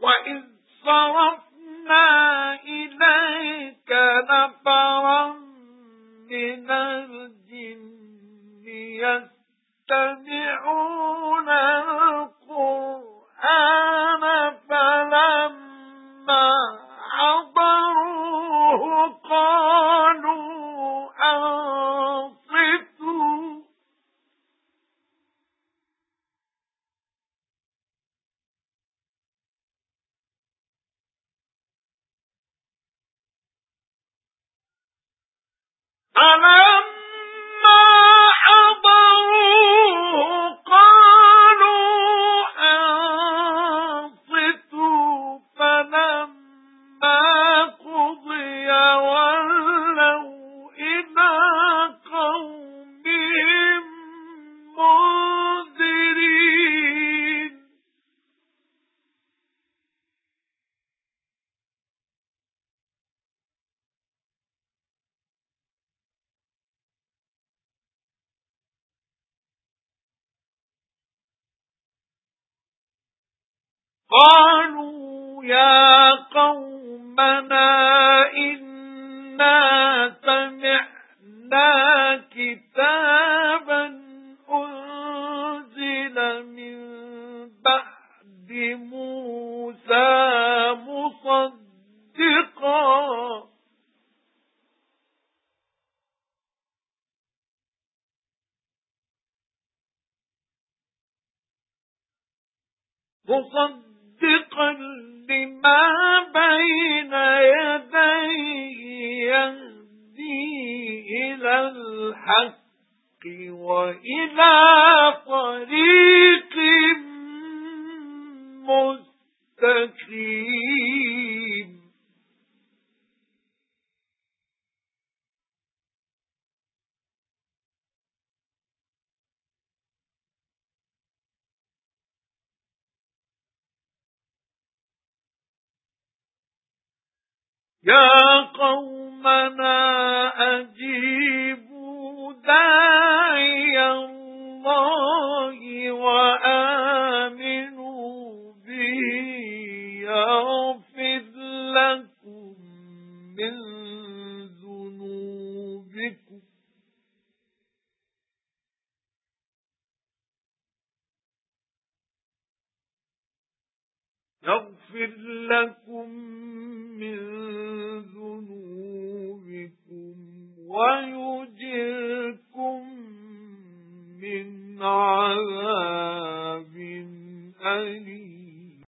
وَإِذْ صَرَفْنَا إِلَيْكَ نَفَرًا مِنَ الْجِنِّ يَسْتَمِعُونَ الْقُرْآنَ فَلَمَّا حَضَرُوهُ فَلَمَّا قالوا يا قومنا إنا سمعنا كتابا أنزل من بعد موسى مصدقا. مصدقا. مصدقا لما بين يديه يهدي إلى الحق وإلى طريق مستقيم. يا قومنا أجيبوا داعي الله وآمنوا به يغفر لكم من ذنوبكم. يغفر لكم مِنْ عَذَابٍ أَلِيمٍ.